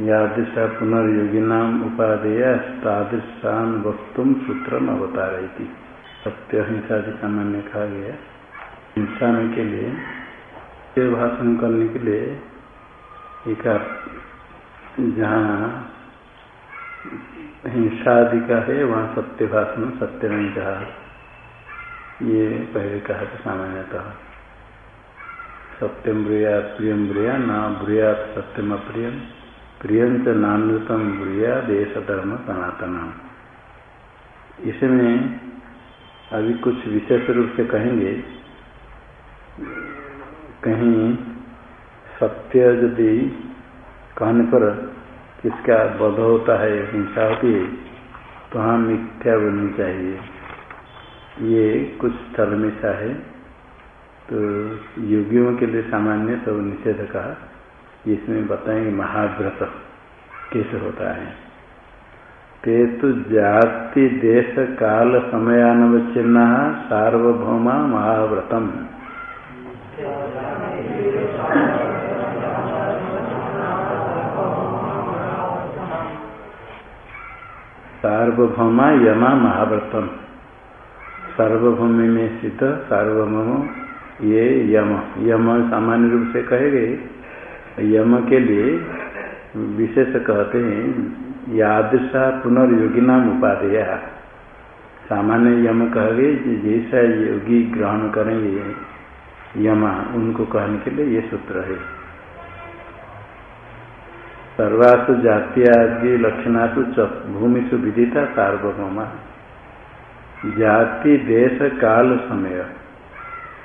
यादृशा पुनर्योगिना उपादेय तादृशान वक्तुम सूत्रम अवतार सत्य अहिंसा सामान्य कहा गया हिंसा में के लिए भाषण करने के लिए एक जहाँ हिंसा आदि का है, वहाँ सत्य भाषण, सत्य नहीं कहा ये पहले कहा था सामान्यतः। सत्यम ब्रिया प्रियम ब्रिया न ब्रिया सत्यम अप्रियम प्रियम च नानृतम ब्रिया देश धर्म सनातन इसमें अभी कुछ विशेष रूप से कहेंगे। कहीं सत्य यदि कहने पर किसका बध होता है, हिंसा होती है तो हाँ मिथ्या बननी चाहिए। ये कुछ स्थल में सा है। तो योगियों के लिए सामान्य सब निषेध कहा इसमें बताएँगे महाव्रत कैसे होता है। ते तो जाति देश काल समयानवच्छिन्न सार्वभौमा महाव्रतम। सार्वभौमा यमा महाव्रतम। सार्वभौमी में स्थित सार्वभौम ये यम यम सामान्य रूप से कहे गए। यम के लिए विशेष कहते हैं, यादृशा पुनर्योगी नाम उपाधेय। सामान्य यम कह गए जैसा योगी ग्रहण करेंगे, यमा उनको कहने के लिए ये सूत्र है। सर्वासु जातियादि लक्षणासु भूमिषु विदिता सार्वभौमा। जाति देश काल समय।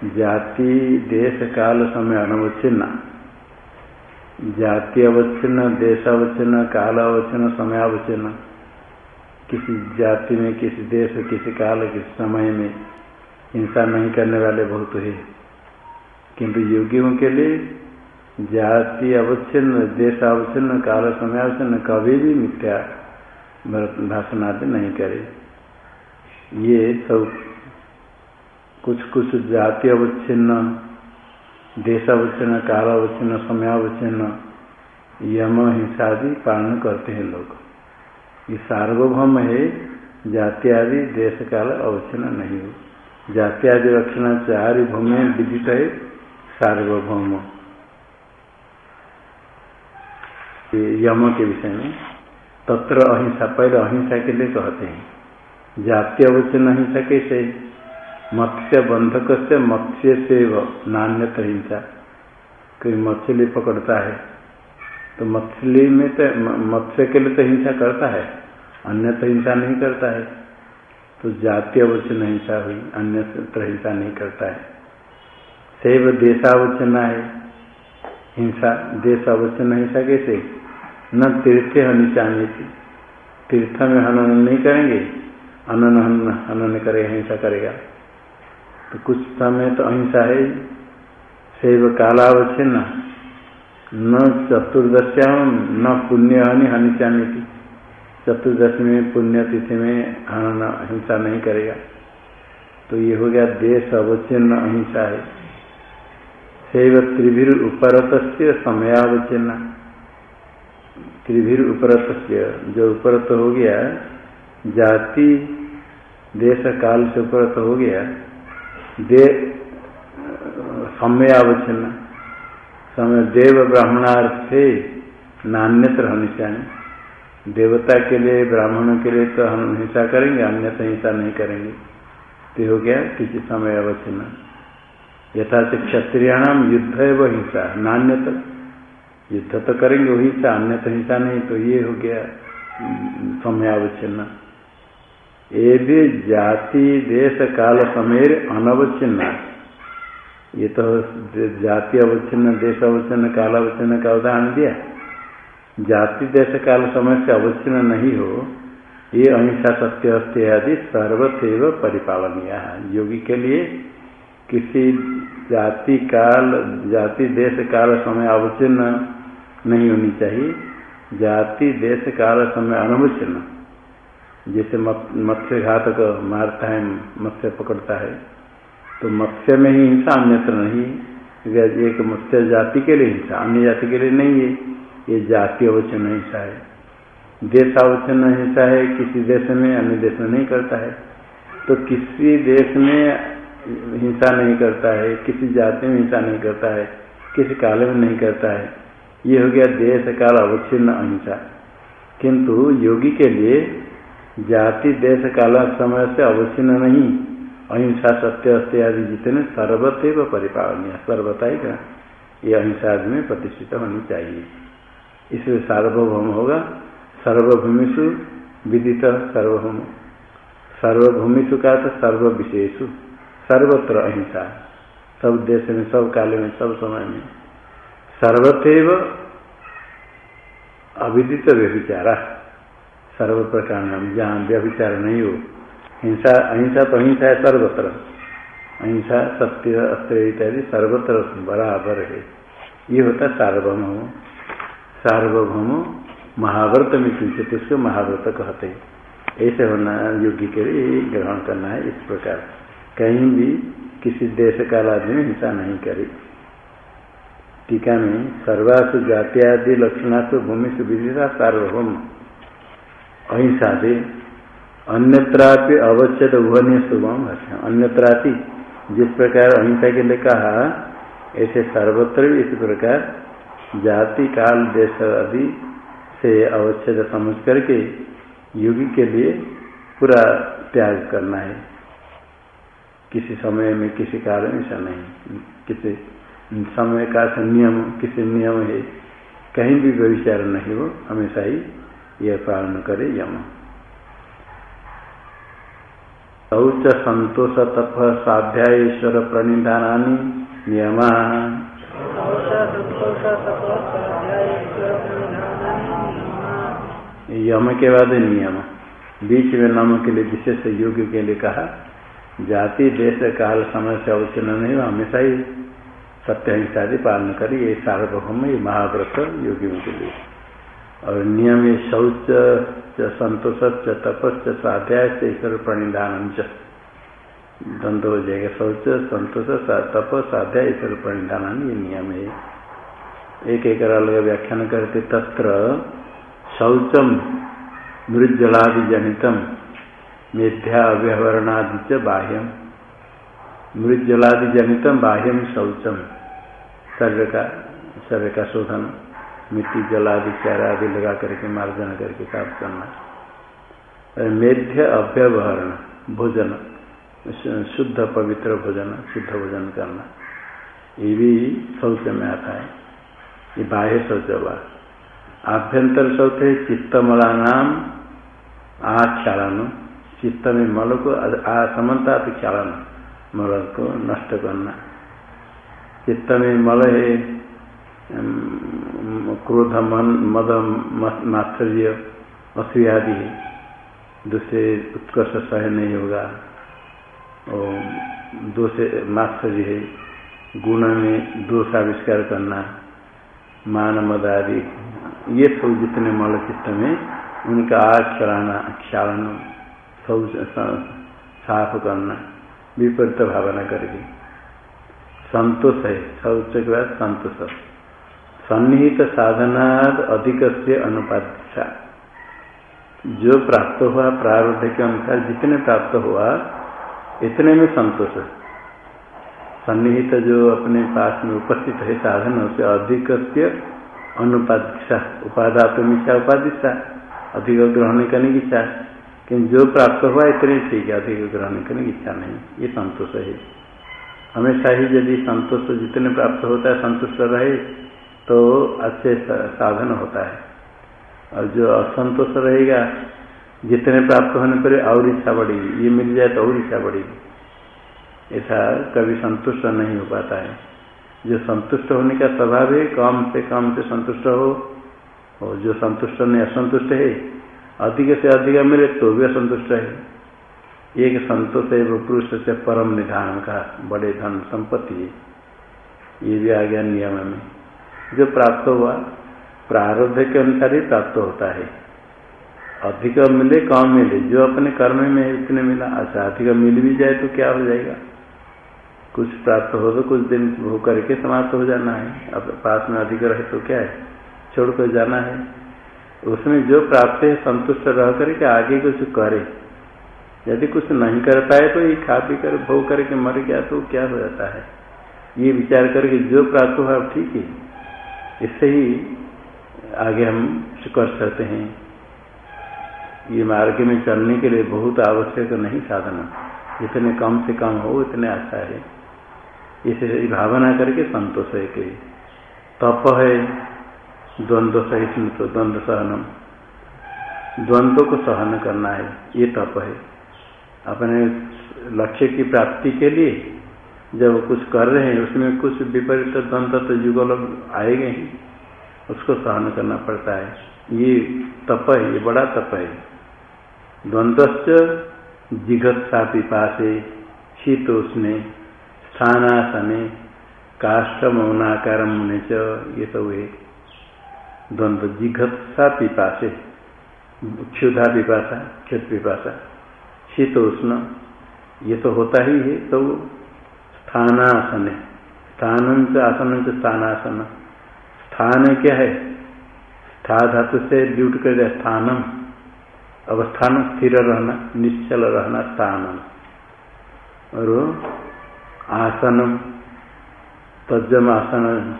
जाति, देश, काल, समय अनवच्छिन्न। जाति अवच्छिन्न, देश अवच्छिन्न, काल अवच्छिन्न, समय अवच्छिन्न। किसी जाति में, किसी देश, किसी काल, किसी समय में हिंसा नहीं करने वाले बहुत है। किंतु योगियों के लिए जाति अवच्छिन्न, देश अवच्छिन्न, काल, समय अवच्छिन्न कभी भी मिथ्या भाषण आदि नहीं करे। ये सब कुछ कुछ जाति अवच्छिन्न, देश अवच्छिन्न, काल अवच्छिन्न, समय अवच्छिन्न, यम, हिंसा आदि पालन करते हैं लोग। ये सार्वभौम है, जाति आदि, देश काल अवच्छिन्न नहीं हो। जाति आदि रक्षण चार भूमि विदित है, सार्वभौम। यम के विषय में तत्र अहिंसा, पहले अहिंसा के लिए कहते हैं। जाति अवचन अहिंसा कैसे? मत्स्य बंधक से मत्स्य से नान्यत हिंसा कोई मछली पकड़ता है तो मछली में तो मत्स्य के लिए तो हिंसा करता है अन्य तो हिंसा नहीं करता है। तो जातीय अवचन हिंसा हुई अन्य हिंसा नहीं करता है। सैव देशावचना है, हिंसा देश अवचन हिंसा कैसे? न तीर्थ हनिचानी थी तीर्थ में हनन नहीं करेंगे अनन हनन करेगा, हिंसा करेगा। तो कुछ समय तो अहिंसा है शैव कालावच्छिन्न। न चतुर्दश्याम, न पुण्य हनि हनिचानी थी चतुर्दशी में पुण्य तिथि में हनन हिंसा नहीं करेगा। तो ये हो गया देश अवचिन्न अहिंसा है। शैव त्रिभिर उपरत समयावच्छिन्न। त्रिभिर उपरत जो उपरत हो गया, जाति देश काल से उपरत हो गया दे समयावच्छिन्न समय देव ब्राह्मणार्थे नान्यत्र हमेशा देवता के लिए, ब्राह्मणों के लिए तो हम हिंसा करेंगे, अन्यथा हिंसा नहीं करेंगे। तो हो गया किसी समय अवच्छिन्न। यथा से क्षत्रियाणाम युद्ध है वह हिंसा नान्यता युद्ध तो करेंगे, वही हिंसा अन्य तो हिंसा नहीं तो ये हो गया समयावच्छिन्न ये भी जाति, देश, काल समय अनवच्छिन्न। ये तो जाति अवच्छिन्न, देश अवच्छिन्न, काल अवच्छिन्न का उदाहरण दिया। जाति, देश, काल समय से अवच्छिन्न नहीं हो, ये अहिंसा, सत्य अस्त्य आदि सर्वथैव परिपालनीय योगी के लिए किसी जाति, काल, जाति, देश, काल समय अवचिन्न नहीं होनी चाहिए। जाति, देश, काल समय अनवचिन्न जैसे मत्स्य घातक मारता है, मत्स्य पकड़ता है। तो मत्स्य में ही हिंसा अन्यत्र नहीं एक मत्स्य जाति के लिए हिंसा, अन्य जाति के लिए नहीं है। ये जाति अवचन हिंसा है। देश अवचन हिंसा है, किसी देश में, अन्य देश में नहीं करता है। तो किसी देश में हिंसा नहीं करता है, किसी जाति में हिंसा नहीं करता है, किसी काल में नहीं करता है। ये हो गया देश काल अवच्छिन्न अहिंसा। किंतु योगी के लिए जाति, देश, काल, समय से अवच्छिन्न नहीं। अहिंसा, सत्य अस्त्य आदि जितने सर्वतव परिपालनीय सर्वता ही का, ये अहिंसा आदि में प्रतिष्ठित होनी चाहिए। इसलिए सार्वभौम होगा। सर्वभूमिषु विदित सर्वभौम। सर्वभूमिषु का तो सर्व विशेषु सर्वत्र अहिंसा। सब देश में, सब काल में, सब समय में। सर्वथेव अविदित व्यभिचारा। सर्व प्रकार जहाँ व्यभिचार नहीं हो हिंसा, अहिंसा तो अहिंसा है सर्वत्र। अहिंसा, सत्य, अस्त्र इत्यादि सर्वत्र बराबर है। ये होता सार्वभौम। सार्वभौम महाव्रत में किंचित उसको महाव्रत कहते हैं। ऐसे होना योग्य के लिए ग्रहण करना है इस प्रकार। कहीं भी किसी देश काल आदमी हिंसा नहीं करे। टीका में सर्वासु जात्यादि लक्षणासु, भूमि सुविधा सार्वभौम। अहिंसा दे अन्यत्रापि अवच्छेद उभनीय शुभम अन्यत्रापि जिस प्रकार अहिंसा के लिए कहा, ऐसे सर्वत्र भी इस प्रकार जाति, काल, देश आदि से अवच्छेद समझ करके युगी के लिए पूरा त्याग करना है। किसी समय में, किसी काल में ऐसा नहीं। किसी समय का नियम किसी नियम है। कहीं भी व्यविचार नहीं हो, हमेशा ही यह पालन करे यम। शौच संतोष तप स्वाध्यायश्वर प्रणिधाना नियम। यम के बाद नियम। बीच में नम के लिए विशेष योग के लिए कहा जाति देश काल समय से अवचन नहीं हमेशा ही सत्य हिंसा पालन करी ये सार्वभौम ये महाव्रत योगियों के लिए। और नियम शौच संतोष तपस् स्वाध्याय से ईश्वर प्रणिधान द्वंद्व हो जाएगा शौच संतोष तप, स्वाध्याय ईश्वर प्रणिधान ये नियम है एक एक अलग व्याख्यान करते तत्र शौचम मृजलादि जनितम मेध्या अव्यवरणादि च बाह्यम मृजलादि जनितम बाह्यम शौचम शरीर का शरीर का शोधन। मिट्टी जल चारा आदि लगा करके मार्जन करके साफ़ करना। मेध्य अव्यवहरण, भोजन, शुद्ध पवित्र भोजन, शुद्ध भोजन करना। ये भी शौच में आता है। ये बाह्य शौच हुआ आभ्यंतर शौच है चित्तमला नाम आक्षालन चित्त में मल को असमता क्षालन। मल को नष्ट करना। चित्त में मल है क्रोध मन मद मात्सर्य असूयादि दूसरे उत्कर्ष सह नहीं होगा और दोष मात्सर्य है गुण में दोष आविष्कार करना मान मद आदि ये सब जितने मल चित्त में उनका क्षराना क्षालन सब साफ़ करना विपरीत भावना करके संतोष है शौच के बाद संतोष सन्निहित साधना अधिक से अनुपात जो प्राप्त हुआ प्रारब्ध के अनुसार, जितने प्राप्त हुआ, इतने में संतोष सन्निहित जो अपने पास में उपस्थित है साधन से अधिक से अनुपादिशा उपादात्मिशा उपादिशा अधिक ग्रहण करने की इच्छा। किंतु जो प्राप्त हुआ, इतने ठीक है, अधिक ग्रहण करने की इच्छा नहीं। ये संतोष है। हमेशा ही यदि संतोष जितने प्राप्त होता है, संतुष्ट रहे। तो अच्छे साधन होता है। और जो असंतोष रहेगा, जितने प्राप्त होने पर और इच्छा बढ़ेगी, ये मिल जाए तो और इच्छा बढ़ेगी। ऐसा कभी संतुष्ट नहीं हो पाता है। जो संतुष्ट होने का स्वभाव है, कम से कम से संतुष्ट हो, और जो संतुष्ट नहीं, असंतुष्ट है, अधिक से अधिक मिले तो भी असंतुष्ट है। एक संतोष है, वो पुरुष से परम निधान का बड़े धन संपत्ति ये भी आ गया नियम में। जो प्राप्त हुआ, प्रारब्ध के अनुसार ही प्राप्त होता है। अधिक मिले, कम मिले। जो अपने कर्म में उतने मिला अच्छा अधिक मिल भी जाए तो क्या हो जाएगा? कुछ प्राप्त हो तो कुछ दिन भोग करके समाप्त हो जाना है। अब पास में अधिक रहे तो क्या है? छोड़ कर जाना है। उसमें जो प्राप्त है, संतुष्ट रह करके आगे कुछ करे। यदि कुछ नहीं कर पाए तो ये खा पी कर, भोग करके मर गया तो क्या हो जाता है? ये विचार करके जो प्राप्त हुआ, ठीक है। इससे ही आगे हम कर सकते हैं। ये मार्ग में चलने के लिए बहुत आवश्यक नहीं साधना। जितने कम से कम हो, उतने अच्छा है। इसे भावना करके संतोष है कि तप है, द्वंद्व सहिष्णु तो द्वंद्व सहनम। द्वंद्व को सहन करना है, ये तप है। अपने लक्ष्य की प्राप्ति के लिए जब कुछ कर रहे हैं, उसमें कुछ विपरीत द्वंद्व तो युगल आएँगे ही। उसको सहन करना पड़ता है। ये तप है, ये बड़ा तप है। द्वंद्व जिघत सा पिपासे शीत उसने स्थानासने काष्ठ मौनाकार मुने च ये सब है। द्वंद्व जिघत सा पिपासे क्षुधा पिपासा क्षुत पिपासा शीत उष्ण ये तो होता ही है तो स्थानासन। है स्थान आसन स्थानासन। स्थान क्या है? स्था धातु से ड्यूट कर दिया स्थानम। अवस्थान स्थिर रहना, निश्चल रहना स्थानम। और आसनम तजम आसन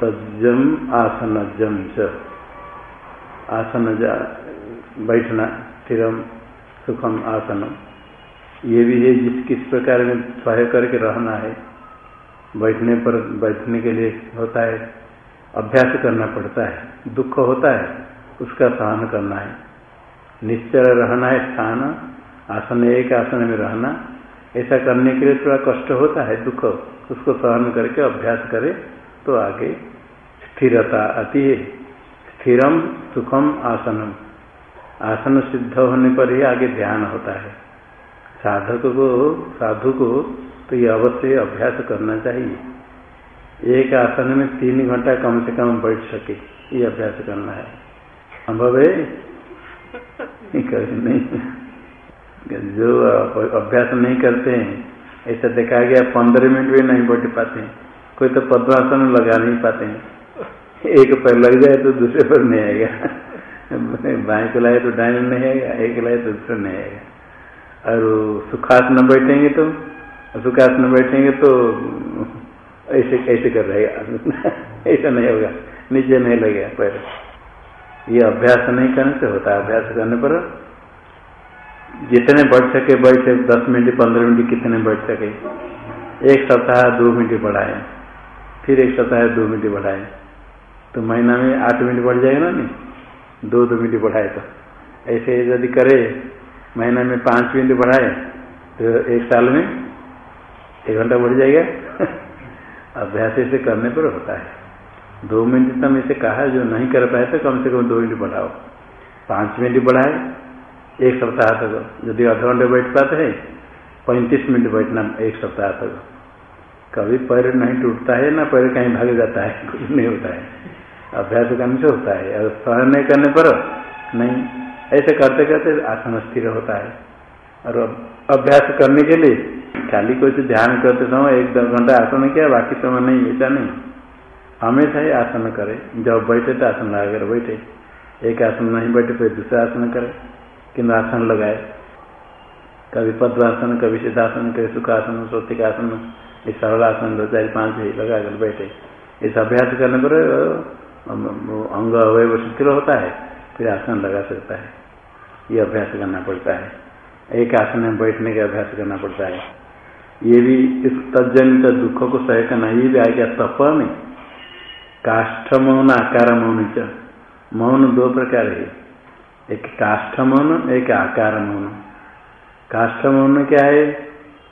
तजम आसन जम च। आसन बैठना, स्थिरम, सुखम, आसनम। ये भी है जिस किस प्रकार में सहाय करके रहना है। बैठने पर, बैठने के लिए होता है। अभ्यास करना पड़ता है। दुख होता है, उसका सहन करना है। निश्चय रहना है स्थान, आसन, एक आसन में रहना। ऐसा करने के लिए थोड़ा कष्ट होता है, दुख, उसको सहन करके अभ्यास करे तो आगे स्थिरता आती है। स्थिरम, सुखम, आसनम। आसन सिद्ध होने पर ही आगे ध्यान होता है। साधक को साधु को तो ये अवश्य अभ्यास करना चाहिए। एक आसन में तीन घंटा कम से कम बैठ सके, ये अभ्यास करना है। संभव है नहीं। जो अभ्यास नहीं करते हैं, ऐसा देखा गया पंद्रह मिनट भी नहीं बैठ पाते कोई तो पद्मासन लगा नहीं पाते हैं। एक पर लग जाए तो दूसरे पर नहीं आएगा। बाएँ को लाए तो डाइन नहीं आएगा, एक लाए तो दूसरा नहीं आएगा। और सुखासन बैठेंगे तो सुखासन बैठेंगे तो ऐसे कैसे कर रहेगा। ऐसा नहीं होगा। नीचे नहीं लगेगा, पैर ये अभ्यास नहीं करने से होता है। अभ्यास करने पर जितने बढ़ सके बैठे दस मिनट, पंद्रह मिनट कितने बढ़ सके। एक सप्ताह दो मिनट बढ़ाए। फिर एक सप्ताह दो मिनट बढ़ाए। तो महीना में आठ मिनट बढ़ जाएगा ना? नहीं। दो दो मिनट बढ़ाए तो। ऐसे यदि करे महीने में पाँच मिनट बढ़ाए तो एक साल में एक घंटा बढ़ जाएगा। अभ्यास ऐसे करने पर होता है। दो मिनट तम इसे कहा, जो नहीं कर पाए तो कम से कम दो मिनट बढ़ाओ। पाँच मिनट बढ़ाए, एक सप्ताह तक। यदि आधा घंटे बैठ पाते हैं, पैंतीस मिनट बैठना एक सप्ताह तक। कभी पैर नहीं टूटता है, ना पैर कहीं भाग जाता है, कुछ नहीं होता है। अभ्यास करने से होता है। और सहन नहीं करने पर, नहीं। ऐसे करते करते आसन स्थिर होता है। और अभ्यास करने के लिए खाली कोई ध्यान करते समय एक दो घंटा आसन किया, बाकी समय नहीं, ऐसा नहीं। हमेशा ही आसन करे। जब बैठे तो आसन लगाकर बैठे, एक आसन नहीं बैठे फिर दूसरा आसन करे किन्तु आसन लगाए। कभी पद्मासन, कभी सिद्धासन, कभी सुखासन सोतिक आसन ये सरल आसन दो, चार, पाँच ही लगा कर बैठे। इस अभ्यास करने पर अंग अवय शिथिल होता है, फिर आसन लगा सकता है। ये अभ्यास करना पड़ता है। एक आसन में बैठने का अभ्यास करना पड़ता है। ये भी इस तजनित दुख को सह करना, ये भी आ गया तप में काष्ठ मौन आकार मौन च। मौन दो प्रकार है। एक काष्ठ मौन, एक आकार मौन। काष्ठ मौन क्या है?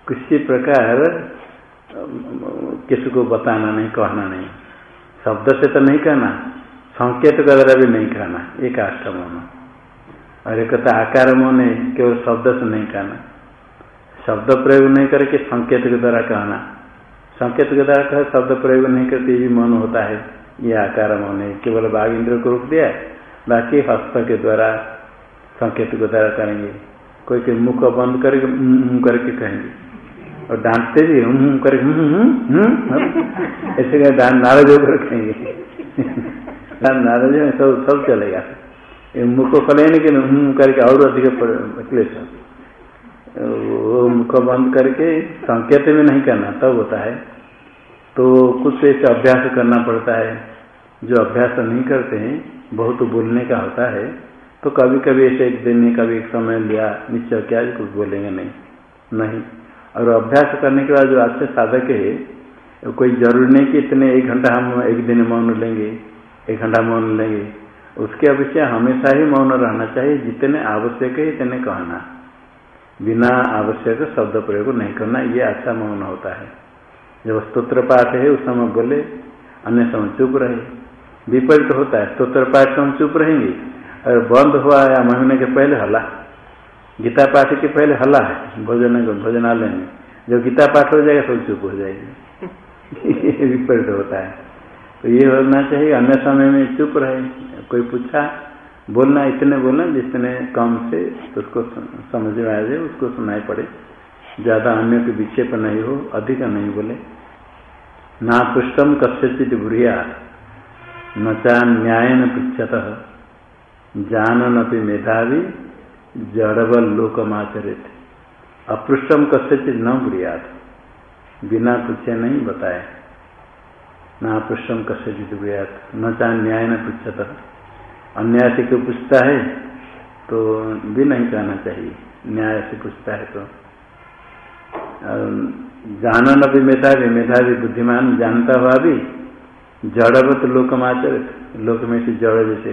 किसी प्रकार, किसी को बताना नहीं, कहना नहीं। शब्द से तो नहीं कहना। संकेत द्वारा भी नहीं कहना। ये काष्ठ मौन। और एक कहता आकार मन केवल शब्द से नहीं कहना। शब्द प्रयोग नहीं करके संकेत के द्वारा कहना। संकेत के द्वारा कह, शब्द प्रयोग नहीं करते भी मन होता है। ये आकार मन केवल बाघ इंद्र को रोक दिया बाकी हस्त के द्वारा संकेत के द्वारा करेंगे। कोई के मुख बंद करके मुँह करके कहेंगे। और डांटते भी हूँ हूँ कर ऐसे नाराज़ होकर रखेंगे नाराज़ सब सब चलेगा। मुख नहीं कि करके और अधिक क्लेश वो मुख बंद करके संकेत में नहीं करना, तब होता है। तो कुछ ऐसे अभ्यास करना पड़ता है, जो अभ्यास नहीं करते हैं, बहुत बोलने का होता है। तो कभी कभी ऐसे एक दिन में कभी एक समय लिया, निश्चय क्या कुछ बोलेंगे नहीं। नहीं। और अभ्यास करने के बाद जो अच्छे साधक है, कोई ज़रूरी नहीं कि इतने एक घंटा हम एक दिन मौन लेंगे, एक घंटा मौन लेंगे। उसके अपेक्षा हमेशा ही मौन रहना चाहिए, जितने आवश्यक है इतने कहना। बिना आवश्यक शब्द प्रयोग नहीं करना, ये अच्छा मौन होता है। जब स्त्रोत्र पाठ है, उस समय बोले, अन्य समय चुप रहे। विपरीत होता है स्त्रोत्र पाठ हम चुप रहेंगे। और बंद हुआ या महीने के पहले हला, गीता पाठ के पहले हला है, भोजन भोजनालय में, जब गीता पाठ हो जाएगा, सब चुप हो जाएगी। विपरीत होता है। तो ये होना चाहिए, अन्य समय में चुप रहे। कोई पूछा, बोलना, इतने बोलना, जितने कम से उसको समझ में आ जाए, उसको सुनाई पड़े। ज़्यादा अन्य के विक्षेप नहीं हो, अधिक नहीं बोले। ना पृष्ठम कस्यचित बुढ़िया, न चा न्याय न पृछत जानन अपनी मेधावी जड़बल लोकमाचरित अपृष्टम कस्यचित न बुढ़ियात। बिना पूछे नहीं बताए। ना पृष्ठम कस्यचित बुढ़ियात। न चा न पृछत अन्याय से क्यों पूछता है तो भी नहीं कहना चाहिए। न्याय से पूछता है तो। जानन अभी मेधावी मेधावी बुद्धिमान, जानता हुआ भी जड़वत लोकमाचरित लोक में से जड़ जैसे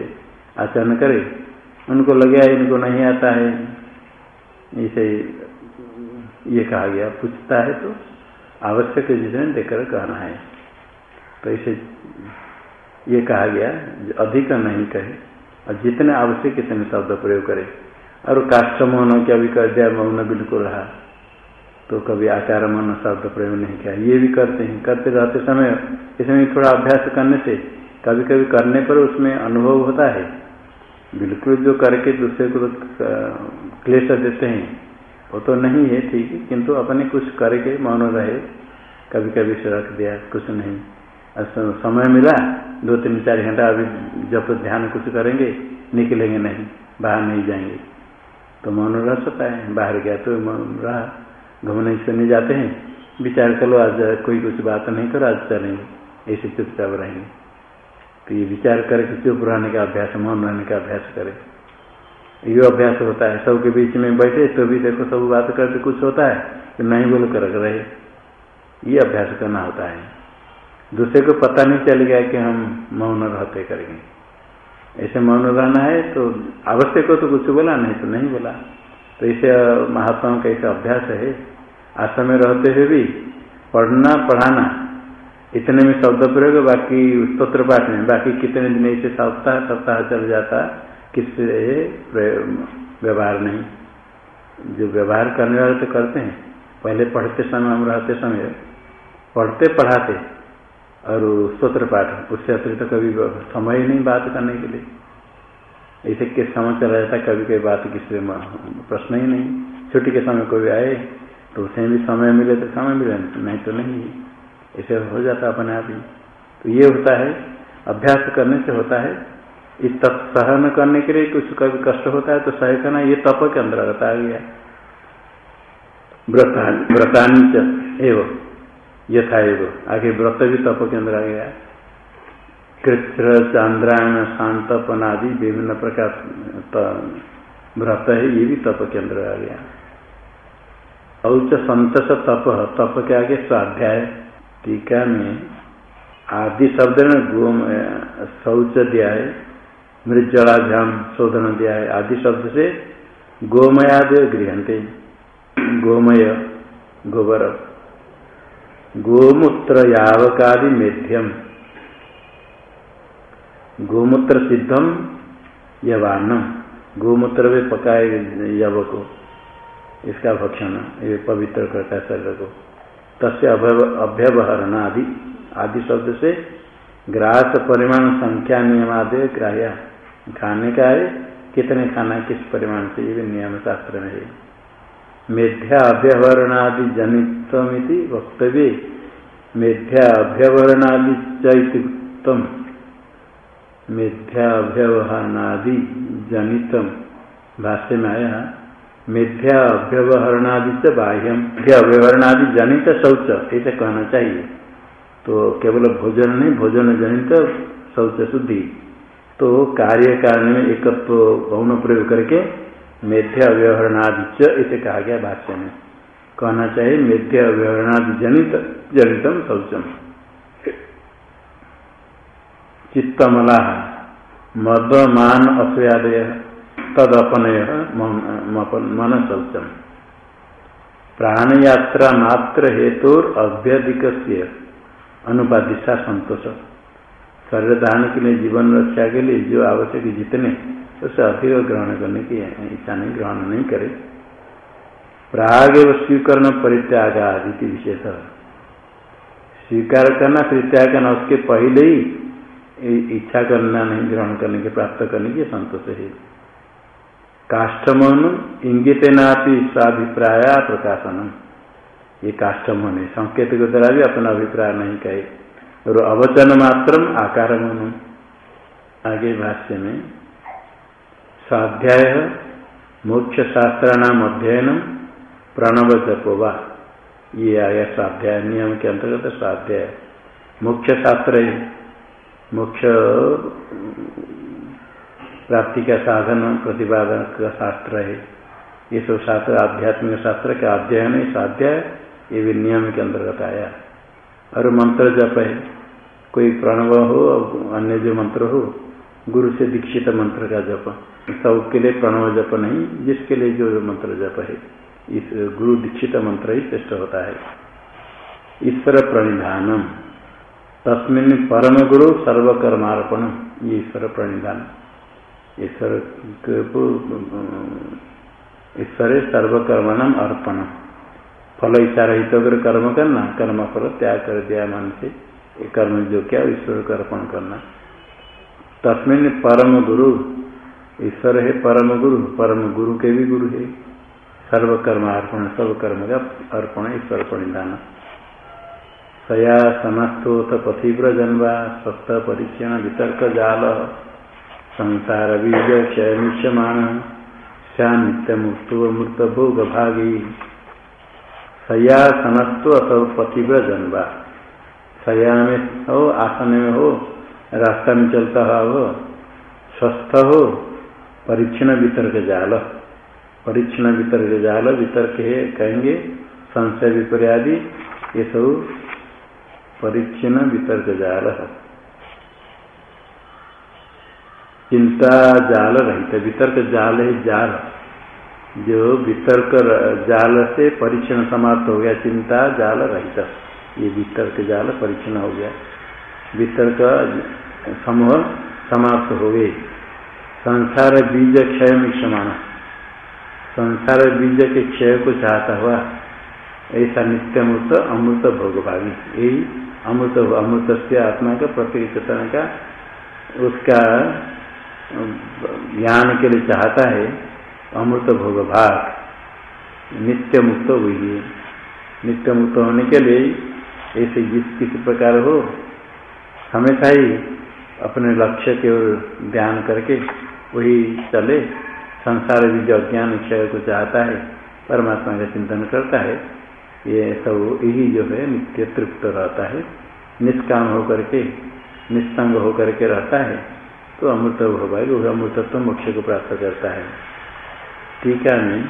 आचरण करे, उनको लगे इनको नहीं आता है। इसे ये कहा गया, पूछता है तो आवश्यक जिसने देकर कहना है। तो इसे ये कहा गया, अधिक नहीं कहे। और जितने आवश्यक इतने शब्द प्रयोग करे। और काष्ठ मौन क्या भी कर दिया, मौन बिल्कुल रहा। तो कभी आचार मौन शब्द प्रयोग नहीं किया। ये भी करते हैं। करते रहते समय इसमें थोड़ा अभ्यास करने से कभी कभी करने पर उसमें अनुभव होता है। बिल्कुल जो करके दूसरे को क्लेश देते हैं, वो तो नहीं है, ठीक किंतु अपने कुछ करके मौन रहे। कभी कभी से रख दिया, कुछ नहीं। समय मिला, दो तीन चार घंटा अभी जब ध्यान कुछ करेंगे, निकलेंगे नहीं, बाहर नहीं जाएँगे। तो मौन रह सकता है, बाहर गया तो रहा, घूमने से नहीं जाते हैं। विचार करो आज कोई कुछ बात नहीं करो, आज चलेंगे, ऐसे चुपचाप रहेंगे। तो ये विचार करके चुप रहने का अभ्यास, मौन रहने का अभ्यास करे। ये अभ्यास होता है, सबके बीच में बैठे तो भी देखो, सब बात करते कुछ होता है तो नहीं बोल कर रहे। ये अभ्यास करना होता है। दूसरे को पता नहीं चल गया कि हम मौन रहते करेंगे। ऐसे मौन रहना है तो आवश्यक हो तो कुछ बोला, नहीं तो नहीं बोला। तो इसे महात्माओं का ऐसा अभ्यास है। आश्रम में रहते हुए भी पढ़ना, पढ़ाना, इतने में शब्द प्रयोग, बाकी स्त्रोत्र पाठ में, बाकी कितने दिन ऐसे सप्ताह सप्ताह चल जाता, किससे व्यवहार नहीं। जो व्यवहार करने वाले तो करते हैं। पहले पढ़ते समय, हम रहते समय, पढ़ते, पढ़ाते और स्त्रोत्र पाठ, उससे अतिरिक्त तो कभी समय ही नहीं बात करने के लिए। ऐसे के समय चला जाता कभी कभी बात किसी प्रश्न ही नहीं। छुट्टी के समय कोई आए तो उसे भी समय मिले तो समय मिले, नहीं तो नहीं। ऐसे हो जाता अपने आप ही। तो ये होता है, अभ्यास करने से होता है, इस तप सहन करने के लिए कुछ कभी कष्ट होता है तो सह करना, ये तप के अंदर आ गया। व्रतांच, एवं। यथा एवं आगे व्रत भी तप के अंदर आ गया कृत्र, चांद्रायण शांतपन आदि विभिन्न प्रकार व्रत है, ये भी तप के अंदर आ गया औच संतस तप तप के आगे स्वाध्याय, टीका में आदि शब्द ने गोम शौच दिया है मृजलाभ्याम शोधन दिया है आदि शब्द से गोमयाद गृहते गोमय, गोबर गोमूत्र यावकादि मेध्यम। गोमूत्र सिद्धम यवानम। गोमूत्र में पकाए यव को इसका भक्षण, ये पवित्र करता शरीर को तस्य अभ्यवहरण आदि आदि शब्द से ग्रास परिमाण संख्या नियम आदि ग्राह्य। खाने का है, कितने खाना किस परिमाण से, ये नियम शास्त्र में है। मेध्या अभ्यवरणादि वक्तव्य। मेध्या अभ्यवरणादि चैतम मेध्या अभ्यवहरणादि जनितम भाष्य में आया मिथ्या अभ्यवहरणादि से बाह्यम अभ्यवहरणादि जनित शौच ऐसे कहना चाहिए। तो केवल भोजन नहीं भोजन जनित शौच शुद्धि। तो कार्य कारण में एकत्व गौण प्रयोग करके मेध्य अव्यवहरणादि इसे कहा गया भाष्य में। कहना चाहिए मेध्य अव्यवहरणादि जनित, जनितम शौचम। चित्तमला मद मान तदपनय मन शौचम। प्राण यात्रा मात्र हेतु अभ्यधिक अनुपादिशा संतोष। शरीर धारण के लिए जीवन रक्षा के लिए जो आवश्यक जितने उससे अधिक ग्रहण करने की इच्छा नहीं, ग्रहण नहीं करे। प्राग स्वीकरण परित्याग आदि विशेष स्वीकार करना फिर त्याग करना, उसके पहले ही इच्छा करना नहीं, ग्रहण करने के, प्राप्त करने की संतोष है। काष्ठमन इंगित नापी स्वाभिप्राय प्रकाशनम। ये काष्ठमन है। संकेत के द्वारा भी अपना अभिप्राय नहीं कहे। और अवचन मात्र आकार आगे भाष्य में स्वाध्याय मोक्ष शास्त्राणाम अध्ययन प्रणव जपोवा ये आया स्वाध्याय नियम के अंतर्गत स्वाध्याय। मुख्य शास्त्र मुख्य प्राप्ति का साधन प्रतिपादन का शास्त्र है। ये सब शास्त्र, आध्यात्मिक शास्त्र का अध्ययन है, स्वाध्याय, ये भी नियम के अंतर्गत आया। और मंत्र जप है। कोई प्रणव हो, अन्य जो मंत्र हो गुरु से दीक्षित मंत्र का जप। सबके लिए प्रणव जप नहीं, जिसके लिए जो मंत्र जप है। इस गुरु दीक्षित मंत्र ही श्रेष्ठ होता है। ईश्वर प्रणिधानम। तस्मिन परम गुरु सर्वकर्मार्पण ये ईश्वर प्रणिधान। ईश्वर ईश्वर सर्वकर्म नाम अर्पण फल इच्छा रहित तो अगर कर्म करना, कर्म फल त्याग कर दिया मन से कर्म जो क्या, ईश्वर को अर्पण करना। तस्मिन परम गुरु। ईश्वर है परम गुरु परम गुरु के भी गुरु है। सर्वकर्म अर्पण सब कर्म का अर्पण, ईश्वर परिधान सया समस्तोथ पथिव्रजन्वा स्वस्थ परीक्षण वितर्क जाल। संसार बीज क्षय मिष्यमान नित्य मुक्तो मृत भोग भागी। सया सनस्व असौ पतिव्र जनवा सया में हो, आसन में हो रास्ता में चलता हो स्वस्थ हो परीक्षण वितर्क जाल। परीक्षण वितर्क जाल वितर्क है कहेंगे संशय विपर्यादि, ये सब परीक्षण वितर्क जाल। चिंता जाल रहित वितर्क जाल है जाल। जो वितर्क जाल से परीक्षण समाप्त हो गया, चिंता जाल रहित। ये वितर्क जाल परीक्षण हो गया। वितर्क समूह समाप्त हो गए संसार बीज क्षय में क्षमाण। संसार बीज के क्षय को चाहता हुआ ऐसा नित्य अमृत अमृत भोगभागी यही अमृत अमृत से आत्मा का प्रत्येक चेतन का उसका ज्ञान के लिए चाहता है अमृत भोग भाग नित्य मुक्त हुई नित्य मुक्त होने के लिए ऐसे जिस किसी प्रकार हो, हमेशा ही अपने लक्ष्य के ओर ध्यान करके वही चले। संसार भी जो अज्ञान क्षय को चाहता है, परमात्मा का चिंतन करता है, ये सब यही जो है नित्य तृप्त रहता है। निष्काम होकर के, निस्संग होकर के रहता है तो अमृत भाई वह अमृतत्व मोक्ष को प्राप्त करता है। टीका में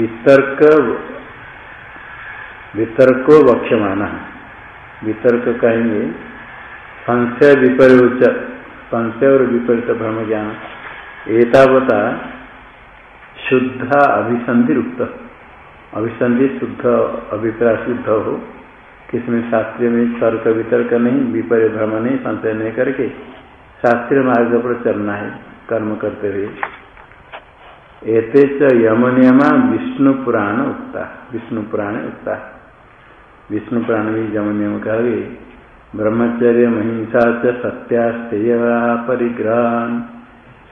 वितर्क, वितर्को वक्षमाना। वितर्क कहेंगे, संशय विपरीत, संशय और विपरीत भ्रम ज्ञान। एतावता शुद्ध अभिसंधि उक्त अभिसंधि शुद्ध, अभिप्राय शुद्ध हो। किसमें शास्त्रीय में तर्क वितर्क नहीं, विपरीत भ्रम नहीं, संशय नहीं करके शास्त्रीय मार्ग पर चलना है, कर्म करते हुए। एते च यम नियमा विष्णु पुराण उक्ता विष्णु पुराण उक्ता। विष्णु पुराण भी यम नियम ब्रह्मचर्य महिंसा च सत्यास्तेय परिग्रह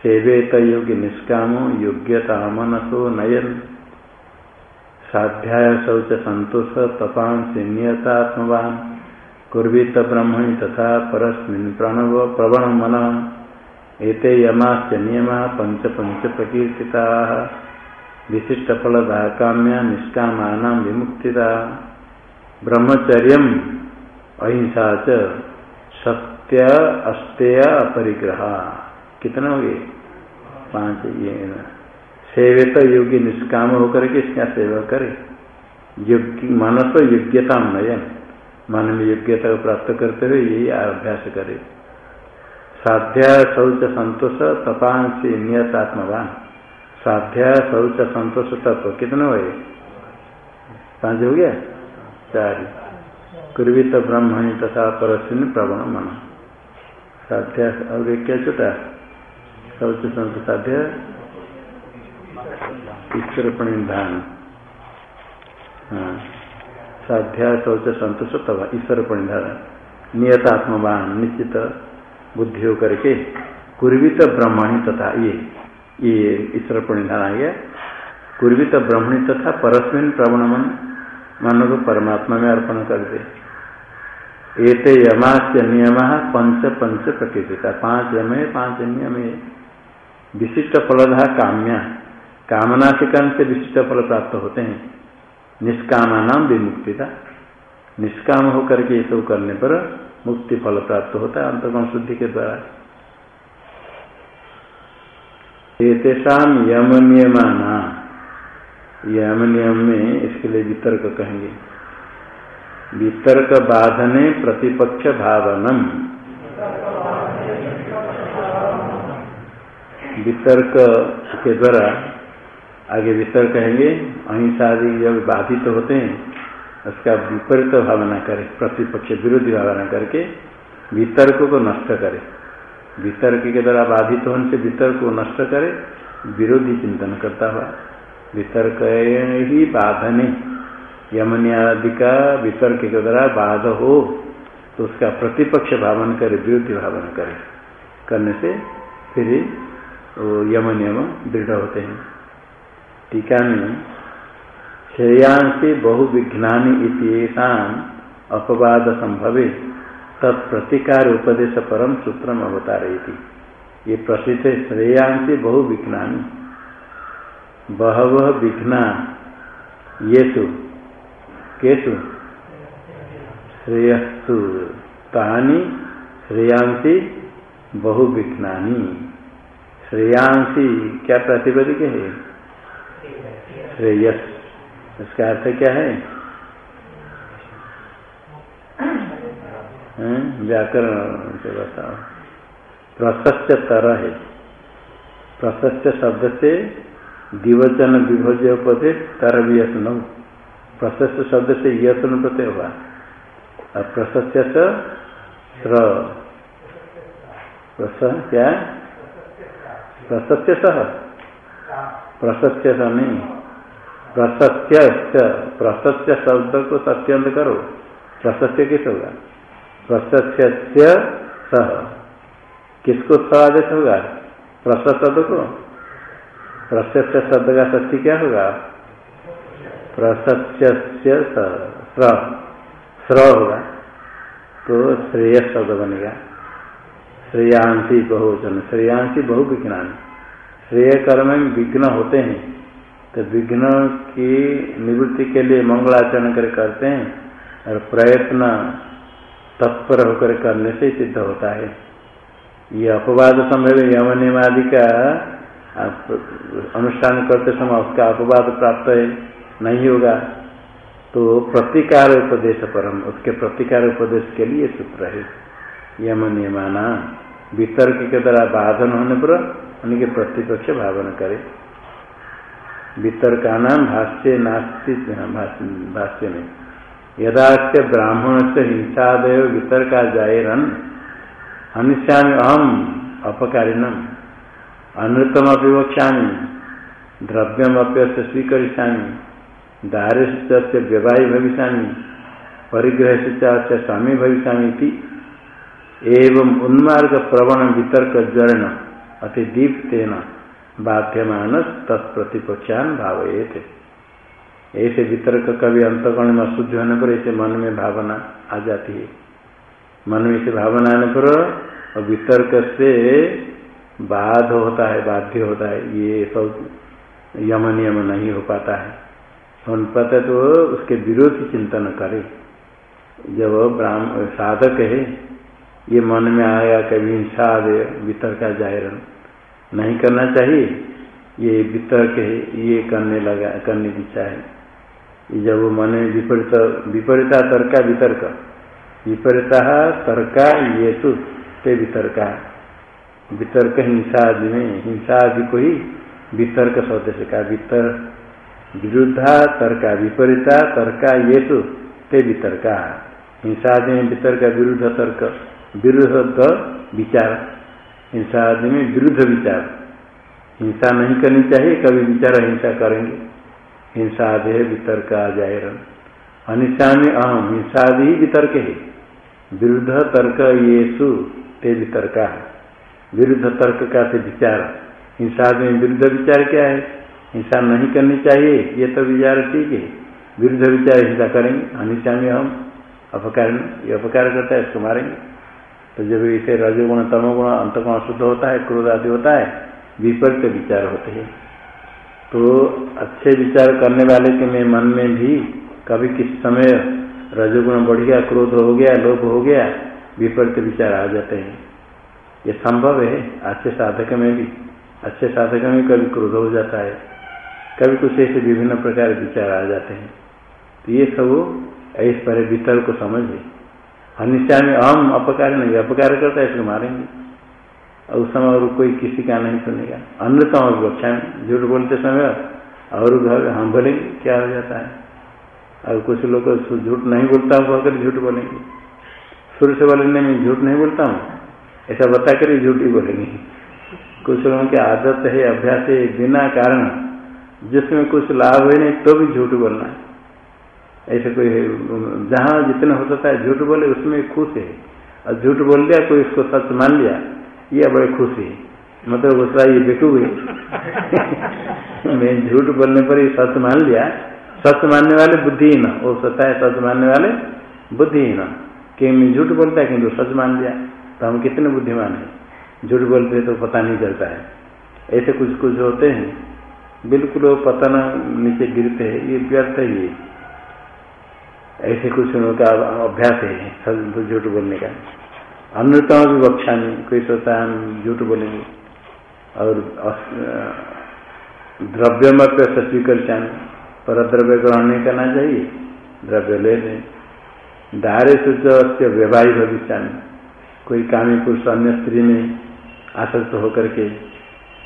सेवेत योगी निष्कामो, योग्यता मनसो नयन। साध्याय शौच संतोष तपान शून्यतात्मवान कुर्वीत ब्रह्मणि तथा परस्मिन् प्रणव प्रवण मन एते यमाश्च नियमा पंच पंच प्रकीर्तिता। विशिष्ट फलदा काम्या निष्कामा विमुक्तिता। ब्रह्मचर्य अहिंसा च सत्य, अस्तेय, अपरिग्रह। कितना हो गए पाँच, ये सेवित योगी निष्काम होकर के इसका सेवा करे। योग्य मन तो योग्यता नयन मन में योग्यता को प्राप्त करते हुए यही अभ्यास करे। साध्या शौच संतोष तपांसी नियत आत्मवान साध्या शौच संतोष तत्व कितना हुए पाँच हो गया? चार कुर्वित ब्रह्मणि तथा परस्विन प्रवण मन। साध्या और एक क्या छोटा शौच संतोष साध्या ईश्वर प्रणिधान साध्या शौच संतोष तथा ईश्वर प्रणिधान नियतात्मवान, निश्चित बुद्धि होकर के कुर्वित ब्रह्मणी तथा ये ये ईश्वर प्रणिधान आ गया कुर्वित ब्रह्मणी तथा परस्मिन प्रवण मन। मन को परमात्मा में अर्पण कर दे। एते यमास्य नियम पंच पंच प्रकृति का पाँच यम है पाँच नियम। है विशिष्ट फलधा काम्या। कामना के कारण से विशिष्ट फल प्राप्त होते हैं। निष्कामा नाम विमुक्तिता। निष्काम होकर के ये सब करने पर मुक्ति फल प्राप्त होता है अंतगुण शुद्धि के द्वारा। एतेषाम यम नियमाना। यम नियम में इसके लिए वितर्क कहेंगे। वितर्क बाधने प्रतिपक्ष भावनम। वितर्क के द्वारा आगे वितर कहेंगे अहिंसा आदि जब बाधित तो होते हैं, उसका विपरीत भावना करे, प्रतिपक्ष विरोधी भावना करके वितर्क को नष्ट करे। वितर्क के द्वारा बाधित तो होने से वितर्क को नष्ट करे, विरोधी चिंतन करता हुआ। वितर्क ही बाधने। यमन आदि का वितर्क के द्वारा बाध हो तो उसका प्रतिपक्ष भावन करे विरोधी भावन करे। करने से फिर यम नियम दृढ़ होते हैं। टीका में श्रेयांसी बहुविघ्नानी इतिहान अपवाद संभवे। तत्प्रतिकार उपदेश परम सूत्रम थी ये प्रसिद्ध श्रेयांसी बहुविघ्नानी। बहव विघ्ना येसु केसु श्रेयस्तु, तानी श्रेयांसी बहुविघ्नानी। श्रेयांसी क्या प्रतिपदिक है? श्रेयस। इसका अर्थ क्या है? व्याकरण से बताओ। प्रशस्त तर है। प्रशस्त शब्द से दिवचन विभोज्य पदे तर भी यसन प्रशस्त शब्द से यसन प्रत्यय हुआ। और प्रशस्त क्या? प्रशस्त सह प्रशस्त नहीं। प्रसत्य प्रसत्य शब्द को सत्यंत करो। प्रसत्य किस होगा? प्रसत्य सह। किसको स आदेश होगा? शब्द को। प्रसत्य शब्द का सत्य क्या होगा? प्रसत्य स्र होगा। तो श्रेय शब्द बनेगा। श्रेयांशी बहुवचन श्रेयांशी बहु विज्ञान श्रेय कर्म में विघ्न होते हैं तो विघ्न की निवृत्ति के लिए मंगलाचरण कर करते हैं, और प्रयत्न तत्पर होकर करने से सिद्ध होता है। ये अपवाद समय यम नियम आदि का अनुष्ठान करते समय उसका अपवाद प्राप्त है, नहीं होगा तो प्रतिकार उपदेश परम, उसके प्रतिकार उपदेश के लिए सूत्र है। यम नियमाना वितर्क के द्वारा बाधन होने पर उनके प्रतिपक्ष भावना करे। वितर्का नाम भाष्य नास्ति, भाष्य में यदा से ब्राह्मण से हिंसादय वितर्का जायरन हनिष्यामी अहम अपकारिणम अनृतम अभिवक्षा द्रव्यम अप्यस्य स्वीकरिष्या दारिश्च व्यवाही भविष्या परिग्रह से स्वामी भविष्या एवं उन्मार्ग प्रवण वितर्क जरण अति दीप्तेन बाध्यमान भावे थे ऐसे वितर्क कभी अंतकर्ण में अशुद्ध होने पर ऐसे मन में भावना आ जाती है मन में ऐसे भावना आने पर वितर्क से बाध होता है, बाध्य होता है, ये सब यम नियम नहीं हो पाता है। होने पाता तो उसके विरोध चिंतन करे। जब ब्राह्मण साधक है, ये मन में आया कभी हिंसा वितर्क ज़ाहिर नहीं करना चाहिए, ये वितर्क है, ये करने लगा, करने की चाहे जब वो मन विपरीत, विपरीता तर्का वितर्क। विपरीता तर्का ये तो वितर्का वितर्क हिंसा आदि में हिंसा आदि को ही वितर्क सदस्य का वितर, विरुद्धा, तर्का, विपरीता, तर्का ये तो ते वितर्का। हिंसा आदि में वितर्क, विरुद्ध, तर्क, विरुद्ध विचार। हिंसा आदि में विरुद्ध विचार। हिंसा नहीं करनी चाहिए, कभी विचार हिंसा करेंगे। हिंसा आदि है वितर्क आ जाए अनिशा में अहम हिंसा आदि ही वितर्क है। विरुद्ध, तर्क ये सु वितर्क। विरुद्ध तर्क का से विचार। हिंसा में विरुद्ध विचार क्या है? हिंसा नहीं करनी चाहिए, ये तो विचार ठीक है। विरुद्ध विचार हिंसा करेंगे। अनिशा में हम अपकार ये अपकार करता है, इसको मारेंगे। तो जब इसे रजोगुण, तमोगुण, अंतगुण शुद्ध होता है, क्रोध आदि होता है, विपरीत विचार होते हैं। तो अच्छे विचार करने वाले के में, मन में भी कभी किस समय रजोगुण बढ़ गया, क्रोध हो गया, लोभ हो गया, विपरीत विचार आ जाते हैं। ये संभव है, अच्छे साधक में भी, अच्छे साधक में कभी क्रोध हो जाता है, कभी कुछ ऐसे विभिन्न प्रकार विचार आ जाते हैं। तो ये सब इस पर वितर को समझे अनिश्चा में हम अपकार नहीं, अपकार करता है, इसको मारेंगे। और उस समय और कोई किसी का नहीं सुनेगा। अन्यतम और बच्चा झूठ बोलते समय और घर हम बोलेंगे, क्या हो जाता है? और कुछ लोग झूठ नहीं बोलता हूँ अगर झूठ बोलेंगे। शुरू से बोलने में झूठ नहीं बोलता हूँ। ऐसा बता कर झूठ बोलेंगे। कुछ लोगों की आदत है, अभ्यास है, बिना कारण, जिसमें कुछ लाभ है नहीं तो भी झूठ बोलना ऐसे कोई जहाँ जितना हो सकता है झूठ बोले, उसमें खुश है। और झूठ बोल दिया कोई उसको सच मान लिया, ये बड़े खुश है। मतलब दूसरा ये बेटू है मैं झूठ बोलने पर ही सच मान लिया, सच मानने वाले बुद्धिहीन, वो सत्ता है, सच मानने वाले बुद्धिहीन। कि मैं झूठ बोलता है, किंतु सच मान लिया। तो हम कितने बुद्धिमान है? झूठ बोलते तो पता नहीं चलता है। ऐसे कुछ कुछ होते हैं। बिल्कुल वो पतन नीचे गिरते हैं। ये व्यर्थ ही है। ऐसे कुछ उनका अभ्यास है सब झूठ बोलने का। अमृतम भी बक्षा नहीं। कोई सोचता है हम झूठ बोलेंगे। और द्रव्य मत स्वीकर चाहे। पर द्रव्य ग्रहण नहीं करना चाहिए। द्रव्य ले लें। दारे सूच व्यवहारी भविष्य कोई कामी पुरुष अन्य स्त्री में आसक्त होकर के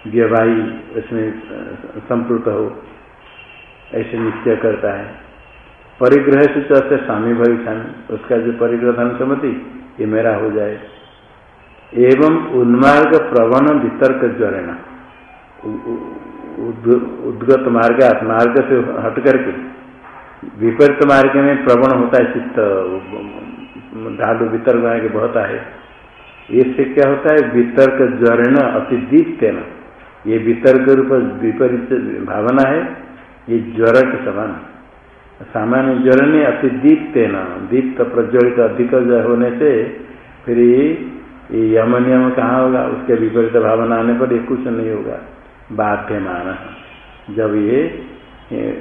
व्यवाही उसमें संपूर्ण हो, ऐसे निश्चय करता है। परिग्रह से चलते स्वामी भविष्य उसका जो परिग्रह धन सम्मति, ये मेरा हो जाए। एवं उन्मार्ग प्रवण वितर्क ज्वरेण। उद्गत मार्ग मार्ग से हट करके विपरीत मार्ग में प्रवण होता है चित्त ढालू वितर्क बहुत है। इससे क्या होता है? वितर्क ज्वरेण अति दीप्त न ये वितर्क रूप विपरीत भावना है, ये ज्वर के समान सामान्य ज्वर अति दीप्त न दीप्त प्रज्वलित अधिक होने से फिर ये यम नियम कहाँ होगा? उसके विपरीत भावना आने पर ये कुछ नहीं होगा। बाध्यमान। जब ये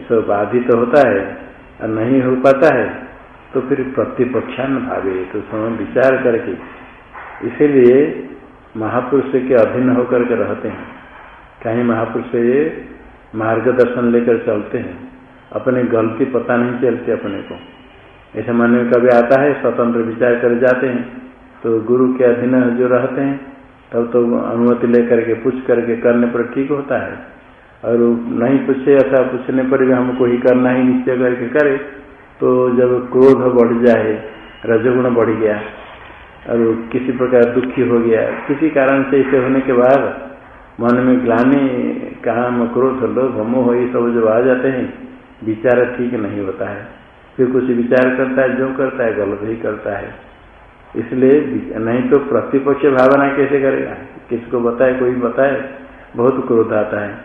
सब बाधित तो होता है और नहीं हो पाता है तो फिर प्रतिपक्षान भावे तो समय विचार करके इसीलिए महापुरुष के अधीन होकर के रहते हैं। कहीं महापुरुष ये मार्गदर्शन लेकर चलते हैं। अपने गलती पता नहीं चलती अपने को। ऐसे मन में कभी आता है, स्वतंत्र विचार कर जाते हैं तो गुरु के अधीन जो रहते हैं, तब तो अनुमति लेकर के, पूछ करके करने पर ठीक होता है। और नहीं पूछे ऐसा पूछने पर भी हमको ही करना ही निश्चय करके करे तो जब क्रोध बढ़ जाए, रजगुण बढ़ गया और किसी प्रकार दुखी हो गया। किसी कारण से ऐसे होने के बाद मन में ग्लानी, काम, क्रोध, लोभ, मोह, ये सब जब आ जाते हैं, विचार ठीक नहीं होता है। फिर कुछ विचार करता है, जो करता है, गलत ही करता है। इसलिए नहीं तो प्रतिपक्ष भावना कैसे करेगा? किसको बताए, कोई बताए, बहुत क्रोध आता है।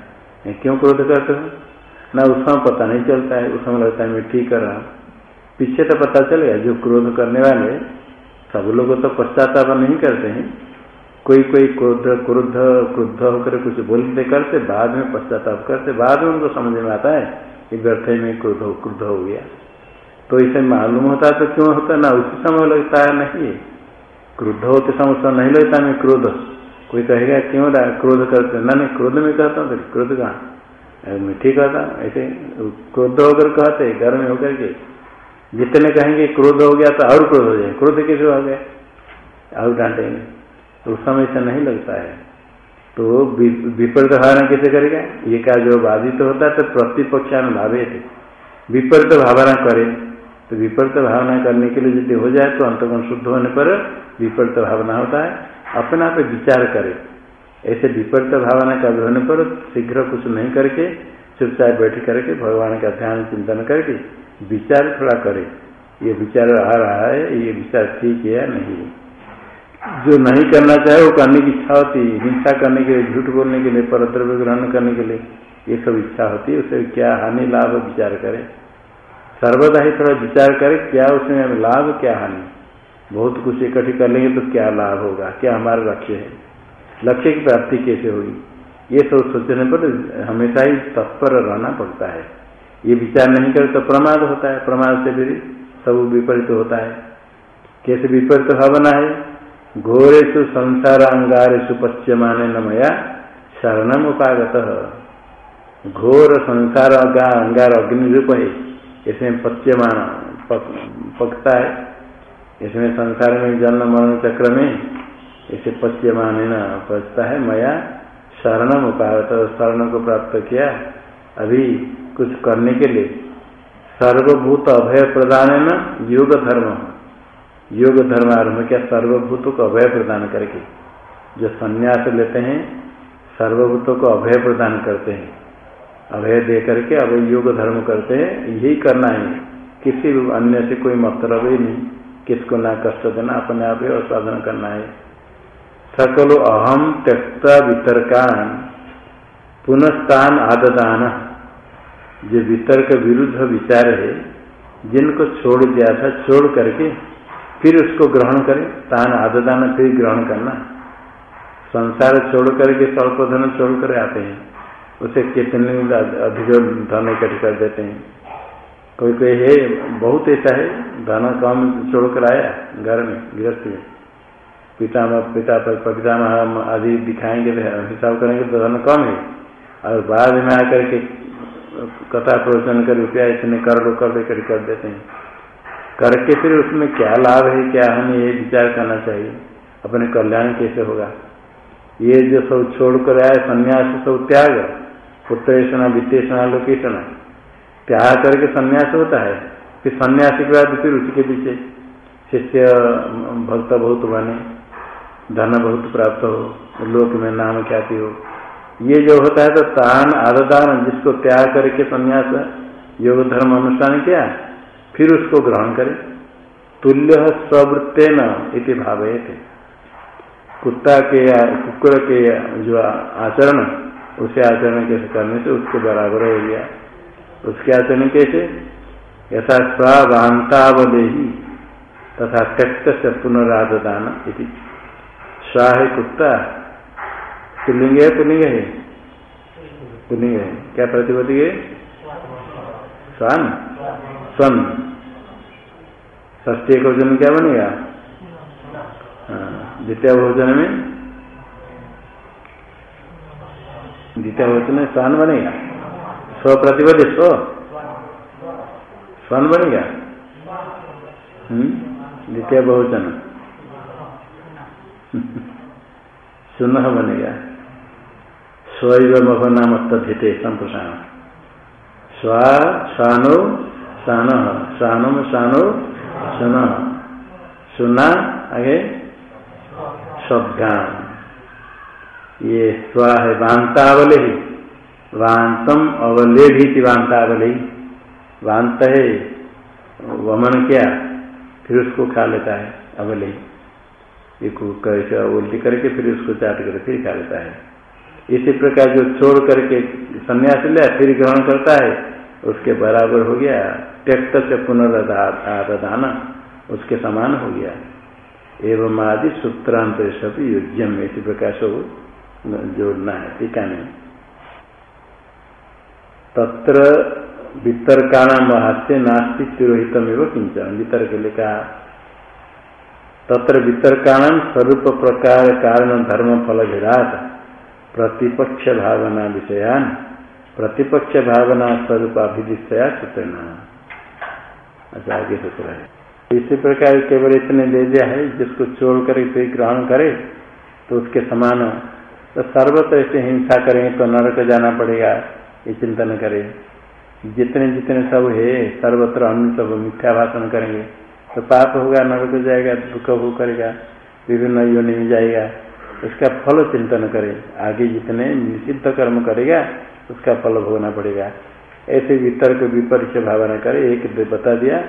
क्यों क्रोध करते हो? ना उसमें पता नहीं चलता है, उसमें लगता है मैं ठीक कर रहा हूँ। पीछे तो पता चलेगा जो क्रोध करने वाले सब लोग तो पश्चाताप नहीं करते हैं। कोई कोई क्रोध क्रोध क्रुद्ध होकर कुछ बोलते करते। बाद में पश्चाताप करते। बाद में उनको समझ में आता है कि व्यर्थ में क्रोध क्रुद्ध हो गया। तो इसे मालूम होता तो क्यों होता? ना, उसी समय लगता है, नहीं। क्रोध होते समय उसका नहीं लगता मैं क्रोध। कोई कहेगा, क्यों क्रोध करते ना नहीं क्रोध में कहता हूँ क्रोध कहाँ? मैं ठीक कहता ऐसे क्रोध होकर कहते घर में होकर के। जितने कहेंगे क्रोध हो गया तो और क्रोध हो जाए। क्रोध कैसे हो गया? और डांटेंगे। तो उस समय से नहीं लगता है। तो विपरीत भावना कैसे करेगा? ये क्या जो बाधित तो होता है तो प्रतिपक्षानुभावे थे विपरीत भावना करे। तो विपरीत भावना करने के लिए यदि हो जाए तो अंतगुण शुद्ध होने पर विपरीत भावना होता है। अपने आप विचार करे। ऐसे विपरीत भावना का होने पर शीघ्र कुछ नहीं करके चुपचाप बैठ करके भगवान का ध्यान चिंतन करके विचार थोड़ा करे। ये विचार आ रहा है, ये विचार ठीक है नहीं? जो नहीं करना चाहे वो करने की इच्छा होती है। हिंसा करने के लिए, झूठ बोलने के लिए परद्रव्य ग्रहण करने के लिए ये सब इच्छा होती है, उसे क्या हानि, लाभ, विचार करे? सर्वदा ही थोड़ा विचार करे, क्या उसमें लाभ, क्या हानि? बहुत कुछ इकट्ठी कर लेंगे तो क्या लाभ होगा? क्या हमारा लक्ष्य है? लक्ष्य की प्राप्ति कैसे होगी? ये सब सोचने पर हमेशा ही तत्पर रहना पड़ता है। ये विचार नहीं करे तो प्रमाद होता है। प्रमाद से फिर सब विपरीत होता है। कैसे विपरीत भावना है? घोरेशु संसार अंगारेशु पश्चिमाने नमया शरणम उपागत। घोर संसार अंगार अग्नि रूप है। इसमें पच्यमान पक, पकता है। इसमें संसार में जन्म मरण चक्र में इसे ना पचता है। मया शरणम उपाय तो शरण को प्राप्त किया। अभी कुछ करने के लिए। सर्वभूत अभय प्रदान है ना? योग धर्म। योग धर्म आरंभ किया, सर्वभूत को अभय प्रदान करके। जो संन्यास लेते हैं, सर्वभूतों को अभय प्रदान करते हैं। अभय दे करके अब योग धर्म करते हैं, यही करना है। किसी अन्य से कोई मतलब ही नहीं। किसको ना कष्ट देना, अपने आप ही और साधन करना है। सकलो अहम त्यक्ता वितर्कान, पुनस्तान आददान। जो वितर्क विरुद्ध विचार है, जिनको छोड़ दिया था, छोड़ करके फिर उसको ग्रहण करें, तान आददान फिर ग्रहण करना। संसार छोड़ करके स्वल्प धन छोड़ कर आते हैं, उसे कितने अधिक धन इकट्ठे कर देते हैं। कोई कोई है, बहुत ऐसा है, धन कम छोड़ कर आया, घर में, गृहस्थ में। पिता पिता पितामह आदि दिखाएँगे तो हिसाब करेंगे तो धन कम है। और बाद में आकर के कथा प्रवचन कर, रुपया इतने कर लो, कर इकट्ठे कर देते हैं। करके फिर उसमें क्या लाभ है, क्या हमें ये विचार करना चाहिए। अपने कल्याण कैसे होगा? ये जो सब छोड़कर आए, संन्यास सब त्याग, उत्तरेषणा, वित्तेषणा, लोकेषणा, त्याग करके संन्यास होता है। फिर सन्यासी के बाद फिर उसके पीछे शिष्य, भक्त बहुत बने। धन बहुत प्राप्त हो, लोक में नाम ख्याति हो ये जो होता है तो तान आददान जिसको त्याग करके संन्यास योग धर्म अनुष्ठान किया, फिर उसको ग्रहण करे। तुल्य स्वृत्ते न इति भाव कुत्ता के या कुकुर के जो आचरण, उसे आचरण कैसे करने से उसके बराबर हो गया। उसके आचरण कैसे? यथा स्वाभांतावदेही तथा त्यक्त से पुनरादान इति। स्वा है कुत्ता पुलिंग है पुलिंग है। पुलिंग है। क्या प्रतिपति है? स्वान स्वन ष्टी एक भोजन में क्या बनेगा? हाँ, द्वितीय भोजन में? द्वितीय भोजन में स्वान बनेगा। स्व प्रतिपति स्व। स्वान बनेगा। हम्म? द्वितीय बहुवचन सुन बनेगा स्वैव मभ नाम तथित संप्रसारण स्वा स्वानो शान शानम शानो सुन। सुना, आगे शब्दान ये स्व है वांतावले ही। वांतम अवले भी थी वांतावले वांत है, वमन क्या? फिर उसको खा लेता है, अवले ये कैसे उल्टी करके फिर उसको चाट कर फिर खा लेता है। इसी प्रकार जो छोड़ करके संन्यास लिया फिर ग्रहण करता है, उसके बराबर हो गया त्यक्त से पुनर्दान उसके समान हो गया। एवं आदि सूत्रांतर सभी युज्यम, इसी प्रकार से जोड़ना है, टीका में। तत्र वितर्काणाम हास्य नास्ती तिरोहितम एवं किंचन वितर्क लिखा तत्र वितर्काणाम स्वरूप प्रकार, कारण, धर्म, फल, विराट, प्रतिपक्ष भावना विषयान, प्रतिपक्ष भावना स्वरूप अभिदिशया सूचना। अच्छा आगे सूत्र है। इसी प्रकार केवल इतने दे दिया है, जिसको छोड़ कर फिर ग्रहण करे तो उसके समान तो सर्वत्र ऐसे हिंसा करेंगे तो नरक जाना पड़ेगा, ये चिंतन करें। जितने जितने सब है, सर्वत्र अन्य सब मिथ्या भाषण करेंगे। तो पाप होगा, नरक जाएगा, दुख हो करेगा, विभिन्न योनि में जाएगा, उसका फल चिंतन करे। आगे जितने निषिद्ध कर्म करेगा, उसका फल भोगना पड़ेगा। ऐसे वितर्क विपरीत भावना करे, एक बता दिया,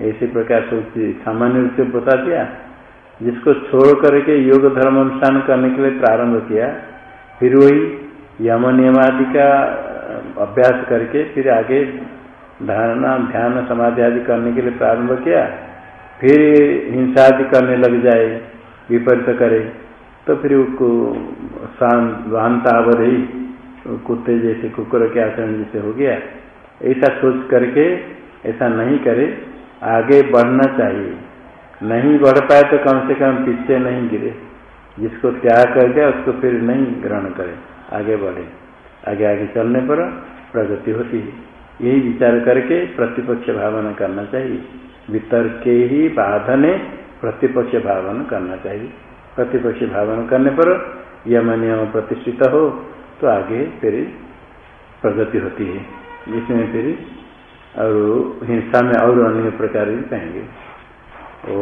ऐसे प्रकार सोच सामान्य रूप से बता दिया, जिसको छोड़ करके योग धर्म अनुष्ठान करने के लिए प्रारंभ किया, फिर वही यम नियमादि का अभ्यास करके फिर आगे धारणा, ध्यान, समाधि आदि करने के लिए प्रारंभ किया। फिर हिंसा आदि करने लग जाए, विपरीत करे तो फिर उसको शांतावर ही, कुत्ते जैसे कुकुर के आचरण जैसे हो गया। ऐसा सोच करके, ऐसा नहीं करे, आगे बढ़ना चाहिए। नहीं बढ़ पाए तो कम से कम पीछे नहीं गिरे। जिसको त्याग कर दिया, उसको फिर नहीं ग्रहण करे। आगे बढ़े। आगे आगे चलने पर प्रगति होती है। यही विचार करके प्रतिपक्ष भावना करना चाहिए। वितर्क ही बाधने प्रतिपक्ष भावन करना चाहिए। प्रतिपक्ष भावन करने पर यम नियम प्रतिष्ठित हो तो आगे फिर प्रगति होती है। जिसमें फिर और हिंसा में और अन्य प्रकार भी ओ